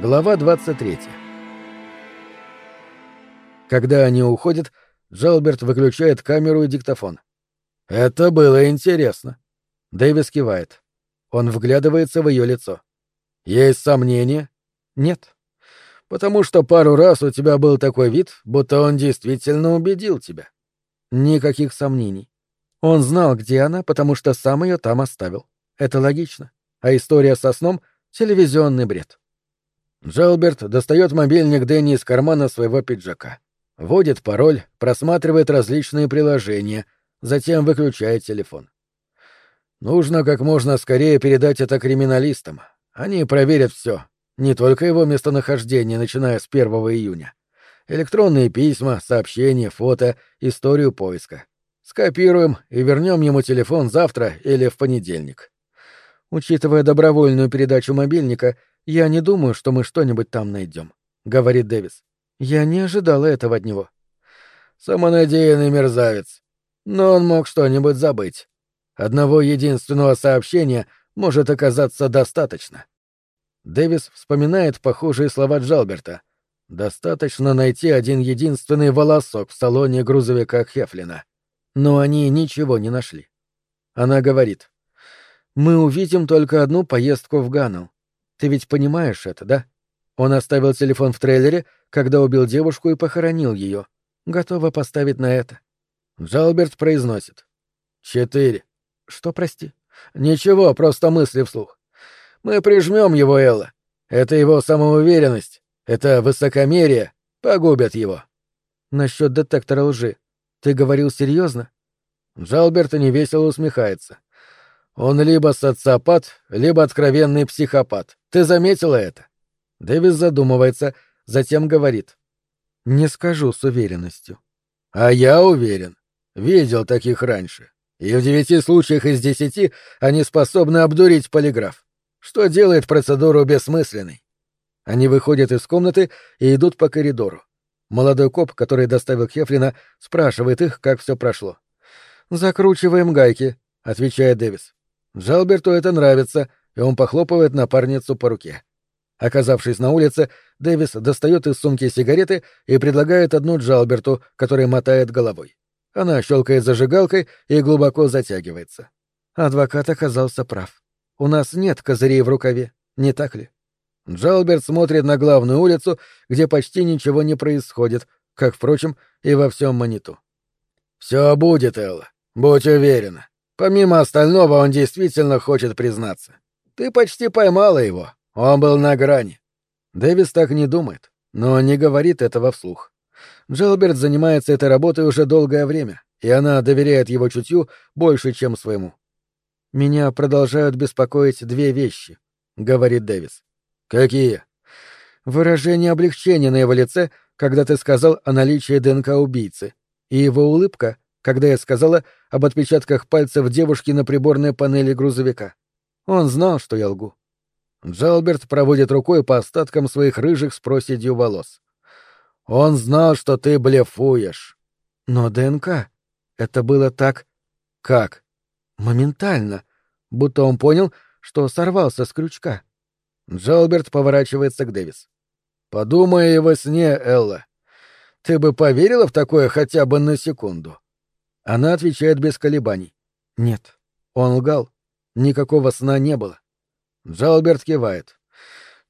Глава 23 Когда они уходят, Джалберт выключает камеру и диктофон. «Это было интересно». Дэвис кивает. Он вглядывается в ее лицо. «Есть сомнения?» «Нет». «Потому что пару раз у тебя был такой вид, будто он действительно убедил тебя». «Никаких сомнений. Он знал, где она, потому что сам ее там оставил. Это логично. А история со сном — телевизионный бред». Джалберт достает мобильник Дэнни из кармана своего пиджака. Вводит пароль, просматривает различные приложения, затем выключает телефон. Нужно как можно скорее передать это криминалистам. Они проверят все, не только его местонахождение, начиная с 1 июня. Электронные письма, сообщения, фото, историю поиска. Скопируем и вернем ему телефон завтра или в понедельник. Учитывая добровольную передачу мобильника, я не думаю, что мы что-нибудь там найдем, говорит Дэвис. Я не ожидала этого от него. Самонадеянный мерзавец. Но он мог что-нибудь забыть. Одного единственного сообщения может оказаться достаточно. Дэвис вспоминает похожие слова Джалберта. Достаточно найти один единственный волосок в салоне грузовика Хефлина. Но они ничего не нашли. Она говорит. «Мы увидим только одну поездку в Ганнелл. Ты ведь понимаешь это, да? Он оставил телефон в трейлере, когда убил девушку и похоронил ее. Готова поставить на это. Джалберт произносит. Четыре. Что, прости? Ничего, просто мысли вслух. Мы прижмем его, Элла. Это его самоуверенность, это высокомерие погубят его. Насчет детектора лжи. Ты говорил серьезно? Джалберт невесело усмехается. Он либо социопат, либо откровенный психопат. Ты заметила это? Дэвис задумывается, затем говорит. Не скажу с уверенностью. А я уверен. Видел таких раньше. И в девяти случаях из десяти они способны обдурить полиграф. Что делает процедуру бессмысленной? Они выходят из комнаты и идут по коридору. Молодой коп, который доставил Хефлина, спрашивает их, как все прошло. «Закручиваем гайки», — отвечает Дэвис. Джалберту это нравится, и он похлопывает напарницу по руке. Оказавшись на улице, Дэвис достает из сумки сигареты и предлагает одну Джалберту, который мотает головой. Она щелкает зажигалкой и глубоко затягивается. Адвокат оказался прав. У нас нет козырей в рукаве, не так ли? Джалберт смотрит на главную улицу, где почти ничего не происходит, как, впрочем, и во всем Маниту. «Все будет, Элла, будь уверена. Помимо остального, он действительно хочет признаться. Ты почти поймала его. Он был на грани. Дэвис так не думает, но не говорит этого вслух. Джилберт занимается этой работой уже долгое время, и она доверяет его чутью больше, чем своему. «Меня продолжают беспокоить две вещи», — говорит Дэвис. «Какие?» Выражение облегчения на его лице, когда ты сказал о наличии ДНК убийцы, и его улыбка, когда я сказала об отпечатках пальцев девушки на приборной панели грузовика. Он знал, что я лгу. Джалберт проводит рукой по остаткам своих рыжих с проседью волос. Он знал, что ты блефуешь. Но ДНК... Это было так... Как? Моментально. Будто он понял, что сорвался с крючка. Джалберт поворачивается к Дэвис. «Подумай во сне, Элла. Ты бы поверила в такое хотя бы на секунду?» Она отвечает без колебаний. Нет, он лгал. Никакого сна не было. Джалберт кивает.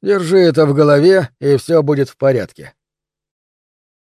Держи это в голове, и все будет в порядке.